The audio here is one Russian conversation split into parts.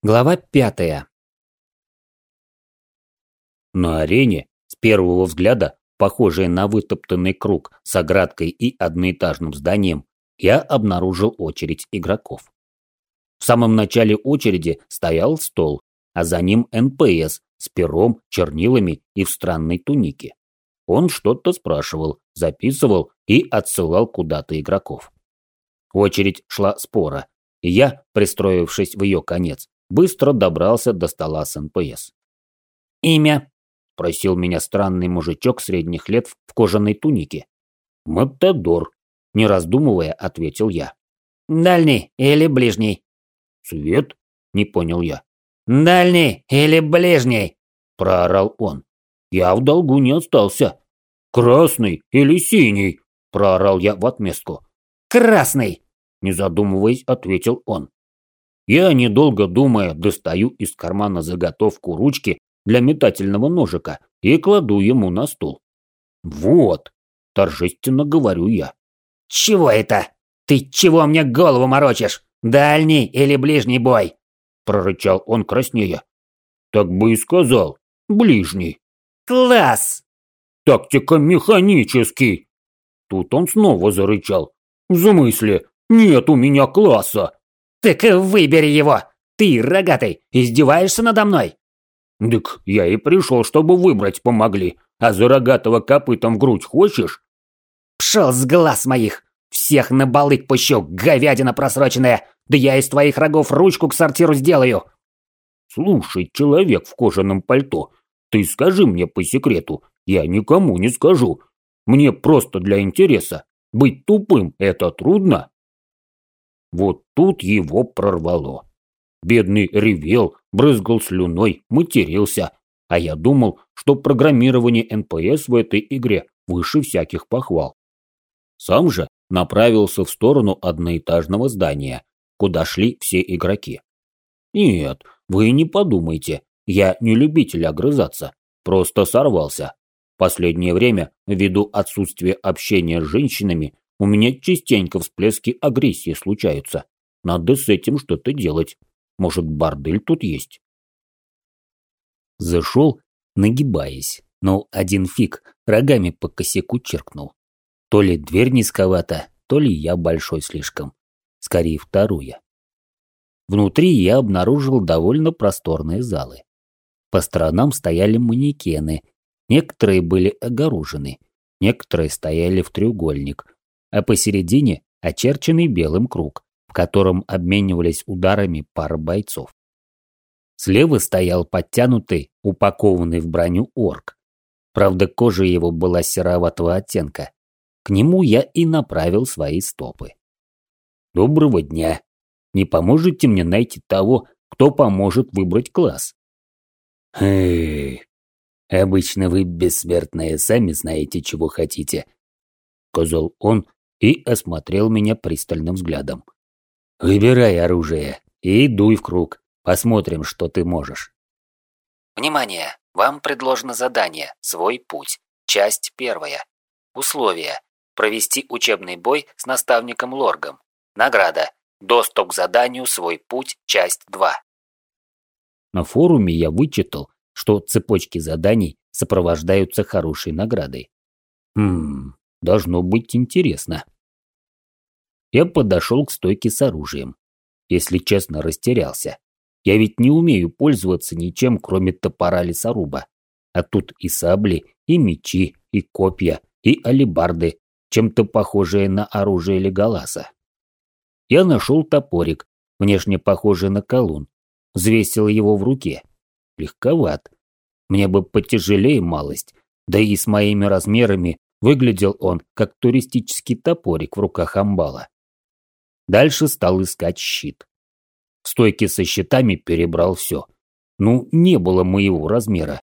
Глава пятая. На арене, с первого взгляда, похожей на вытоптанный круг с оградкой и одноэтажным зданием, я обнаружил очередь игроков. В самом начале очереди стоял стол, а за ним НПС с пером, чернилами и в странной тунике. Он что-то спрашивал, записывал и отсылал куда-то игроков. Очередь шла споро, и я, пристроившись в ее конец, быстро добрался до стола с НПС. «Имя?» – спросил меня странный мужичок средних лет в кожаной тунике. «Матадор», – не раздумывая, ответил я. «Дальний или ближний?» «Цвет?» – не понял я. «Дальний или ближний?» – проорал он. Я в долгу не остался. «Красный или синий?» – проорал я в отместку. «Красный!» – не задумываясь, ответил он. Я, недолго думая, достаю из кармана заготовку ручки для метательного ножика и кладу ему на стол. «Вот», – торжественно говорю я. «Чего это? Ты чего мне голову морочишь? Дальний или ближний бой?» – прорычал он краснея. «Так бы и сказал. Ближний». «Класс!» «Тактика механический!» Тут он снова зарычал. «В смысле? Нет у меня класса!» «Так выбери его! Ты, рогатый, издеваешься надо мной?» «Так я и пришел, чтобы выбрать помогли. А за рогатого копытом в грудь хочешь?» «Пшел с глаз моих! Всех на балык пущу, говядина просроченная! Да я из твоих рогов ручку к сортиру сделаю!» «Слушай, человек в кожаном пальто, ты скажи мне по секрету, я никому не скажу. Мне просто для интереса. Быть тупым – это трудно?» Вот тут его прорвало. Бедный ревел, брызгал слюной, матерился. А я думал, что программирование НПС в этой игре выше всяких похвал. Сам же направился в сторону одноэтажного здания, куда шли все игроки. Нет, вы не подумайте, я не любитель огрызаться, просто сорвался. Последнее время, ввиду отсутствия общения с женщинами, у меня частенько всплески агрессии случаются. Надо с этим что-то делать. Может, бордель тут есть? Зашел, нагибаясь, но один фиг рогами по косяку черкнул. То ли дверь низковата, то ли я большой слишком. Скорее, второе. Внутри я обнаружил довольно просторные залы. По сторонам стояли манекены. Некоторые были огорожены, некоторые стояли в треугольник, а посередине очерченный белым круг, в котором обменивались ударами пара бойцов. Слева стоял подтянутый, упакованный в броню орк. Правда, кожа его была сероватого оттенка. К нему я и направил свои стопы. «Доброго дня. Не поможете мне найти того, кто поможет выбрать класс?» «Эй, обычно вы, бессмертные, сами знаете, чего хотите», — сказал он, и осмотрел меня пристальным взглядом. «Выбирай оружие и дуй в круг. Посмотрим, что ты можешь». Внимание! Вам предложено задание «Свой путь». Часть первая. Условия. Провести учебный бой с наставником Лоргом. Награда. Доступ к заданию «Свой путь». Часть 2. На форуме я вычитал, что цепочки заданий сопровождаются хорошей наградой. Хм, Должно быть интересно. Я подошел к стойке с оружием. Если честно, растерялся. Я ведь не умею пользоваться ничем, кроме топора лесоруба. А тут и сабли, и мечи, и копья, и алебарды, чем-то похожие на оружие Леголаса. Я нашел топорик, внешне похожий на колун. Взвесил его в руке. Легковат. Мне бы потяжелее малость, да и с моими размерами Выглядел он, как туристический топорик в руках амбала. Дальше стал искать щит. В стойке со щитами перебрал все. Ну, не было моего размера.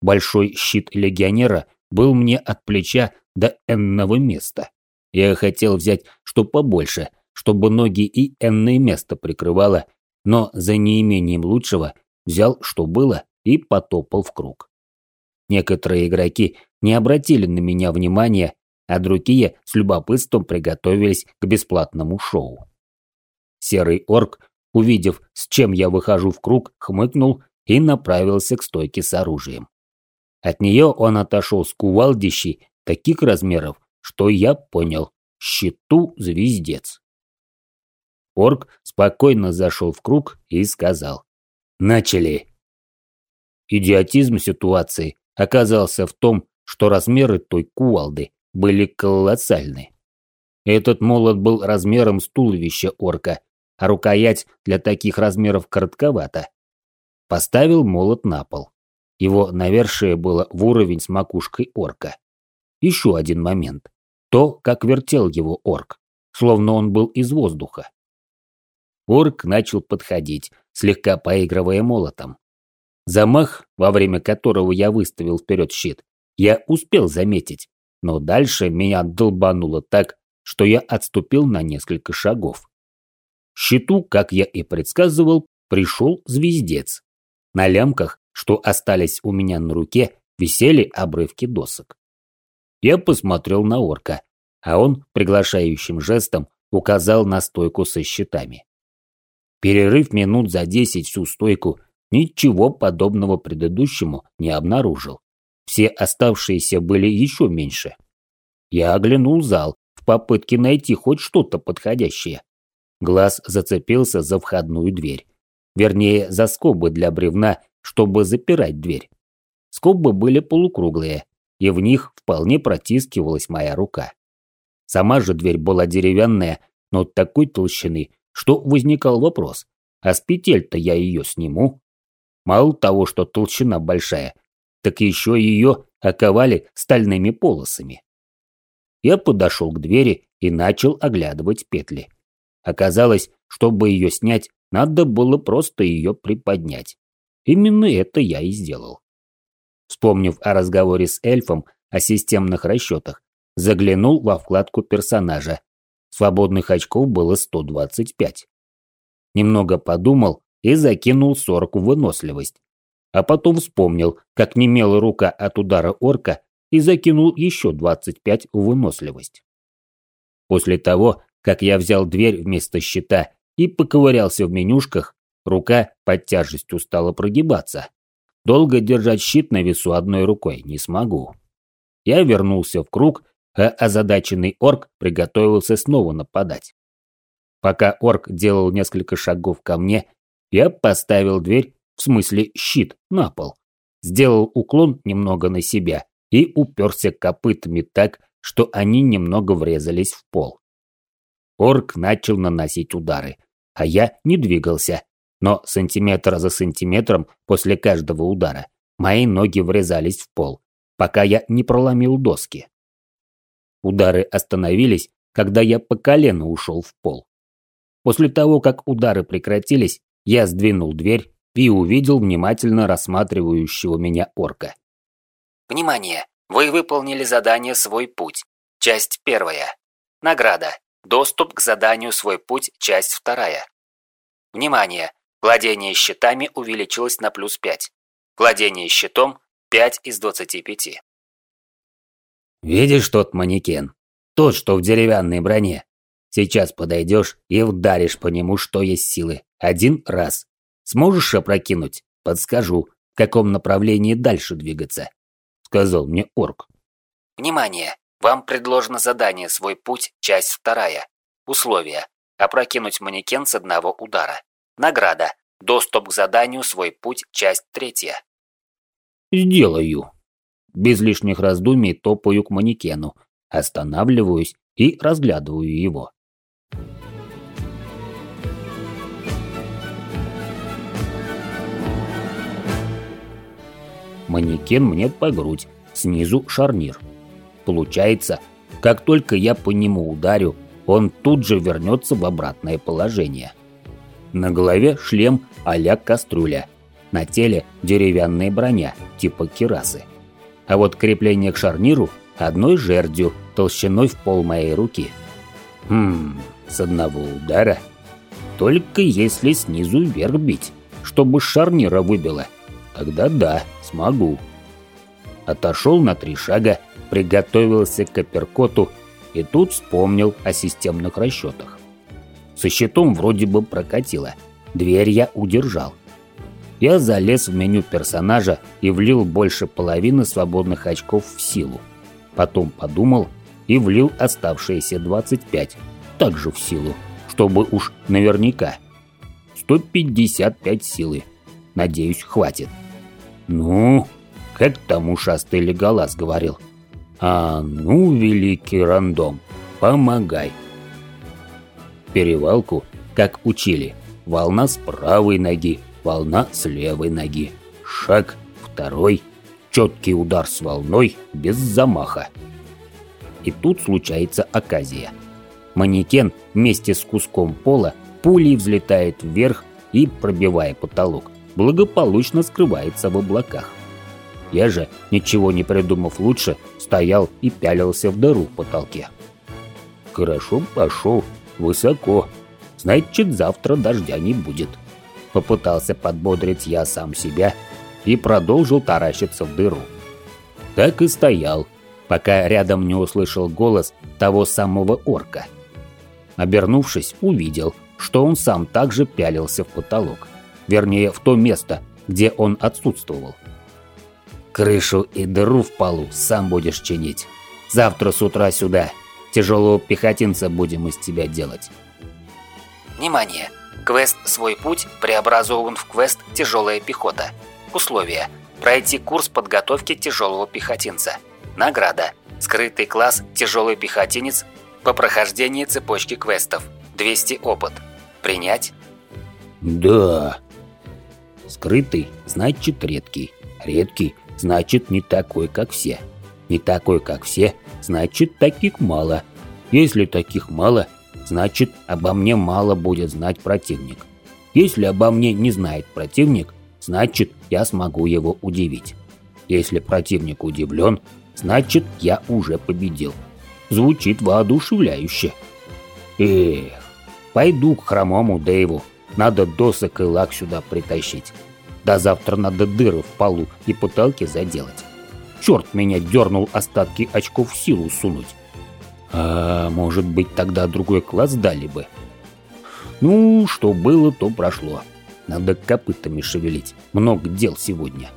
Большой щит легионера был мне от плеча до энного места. Я хотел взять что побольше, чтобы ноги и энное место прикрывало, но за неимением лучшего взял что было и потопал в круг. Некоторые игроки не обратили на меня внимания, а другие с любопытством приготовились к бесплатному шоу. Серый орк увидев, с чем я выхожу в круг, хмыкнул и направился к стойке с оружием. От нее он отошел с кувалдищей таких размеров, что я понял – щиту звездец. Орк спокойно зашел в круг и сказал «Начали». Идиотизм ситуации оказался в том, что размеры той кувалды были колоссальны. Этот молот был размером с туловища орка, а рукоять для таких размеров коротковата. Поставил молот на пол. Его навершие было в уровень с макушкой орка. Еще один момент. То, как вертел его орк, словно он был из воздуха. Орк начал подходить, слегка поигрывая молотом. Замах, во время которого я выставил вперед щит, я успел заметить, но дальше меня долбануло так, что я отступил на несколько шагов. Щиту, как я и предсказывал, пришел звездец. На лямках, что остались у меня на руке, висели обрывки досок. Я посмотрел на орка, а он приглашающим жестом указал на стойку со щитами. Перерыв минут за десять всю стойку ничего подобного предыдущему не обнаружил. Все оставшиеся были еще меньше. Я оглянул зал в попытке найти хоть что-то подходящее. Глаз зацепился за входную дверь. Вернее, за скобы для бревна, чтобы запирать дверь. Скобы были полукруглые, и в них вполне протискивалась моя рука. Сама же дверь была деревянная, но такой толщины, что возникал вопрос, а с петель-то я ее сниму? Мало того, что толщина большая, так еще ее оковали стальными полосами. Я подошел к двери и начал оглядывать петли. Оказалось, чтобы ее снять, надо было просто ее приподнять. Именно это я и сделал. Вспомнив о разговоре с эльфом о системных расчетах, заглянул во вкладку персонажа Свободных очков было 125. Немного подумал и закинул 40 в выносливость. А потом вспомнил, как немела рука от удара орка и закинул еще 25 в выносливость. После того, как я взял дверь вместо щита и поковырялся в менюшках, рука под тяжестью стала прогибаться. Долго держать щит на весу одной рукой не смогу. Я вернулся в круг а озадаченный орк приготовился снова нападать. Пока орк делал несколько шагов ко мне, я поставил дверь, в смысле щит, на пол. Сделал уклон немного на себя и уперся копытами так, что они немного врезались в пол. Орк начал наносить удары, а я не двигался, но сантиметр за сантиметром после каждого удара мои ноги врезались в пол, пока я не проломил доски. Удары остановились, когда я по колено ушел в пол. После того, как удары прекратились, я сдвинул дверь и увидел внимательно рассматривающего меня орка. Внимание! Вы выполнили задание «Свой путь». Часть первая. Награда. Доступ к заданию «Свой путь». Часть вторая. Внимание! Владение щитами увеличилось на плюс 5. Владение щитом 5 из 25. Видишь тот манекен? Тот, что в деревянной броне. Сейчас подойдешь и ударишь по нему, что есть силы. Один раз. Сможешь опрокинуть? Подскажу, в каком направлении дальше двигаться. Сказал мне орк. Внимание! Вам предложено задание «Свой путь», часть вторая. Условия. Опрокинуть манекен с одного удара. Награда. Доступ к заданию «Свой путь», часть третья. Сделаю. Без лишних раздумий топаю к манекену, останавливаюсь и разглядываю его. Манекен мне по грудь, снизу шарнир. Получается, как только я по нему ударю, он тут же вернется в обратное положение. На голове шлем а-ля кастрюля, на теле деревянная броня типа кирасы а вот крепление к шарниру одной жердью толщиной в пол моей руки. Хм, с одного удара? Только если снизу вверх бить, чтобы шарнира выбило. Тогда да, смогу. Отошел на три шага, приготовился к апперкоту и тут вспомнил о системных расчетах. Со щитом вроде бы прокатило, Дверь я удержал. Я залез в меню персонажа и влил больше половины свободных очков в силу. Потом подумал и влил оставшиеся 25, также в силу, чтобы уж наверняка. 155 силы. Надеюсь, хватит. Ну, как там ушастый Леголас говорил. А ну, великий рандом, помогай. Перевалку, как учили, волна с правой ноги, волна с левой ноги. Шаг, второй, четкий удар с волной, без замаха. И тут случается оказия. Манекен вместе с куском пола пулей взлетает вверх и, пробивая потолок, благополучно скрывается в облаках. Я же, ничего не придумав лучше, стоял и пялился в дыру в потолке. Хорошо пошел, высоко. Значит, завтра дождя не будет. Попытался подбодрить я сам себя и продолжил таращиться в дыру. Так и стоял, пока рядом не услышал голос того самого орка. Обернувшись, увидел, что он сам также пялился в потолок. Вернее, в то место, где он отсутствовал. Крышу и дыру в полу сам будешь чинить. Завтра с утра сюда. Тяжелого пехотинца будем из тебя делать. Внимание! Квест «Свой путь» преобразован в квест «Тяжелая пехота». Условия. Пройти курс подготовки тяжелого пехотинца. Награда. Скрытый класс «Тяжелый пехотинец» по прохождении цепочки квестов. 200 опыт. Принять? Да. Скрытый значит редкий. Редкий значит не такой, как все. Не такой, как все, значит таких мало. Если таких мало, значит обо мне мало будет знать противник. Если обо мне не знает противник, значит я смогу его удивить. Если противник удивлен, значит я уже победил. Звучит воодушевляюще. Эх, пойду к хромому Дэйву. Надо досок и лак сюда притащить. До завтра надо дыры в полу и потолке заделать. Черт меня дернул остатки очков в силу сунуть. А может быть тогда другой класс дали бы? Ну, что было, то прошло. Надо копытами шевелить. Много дел сегодня.